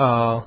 uh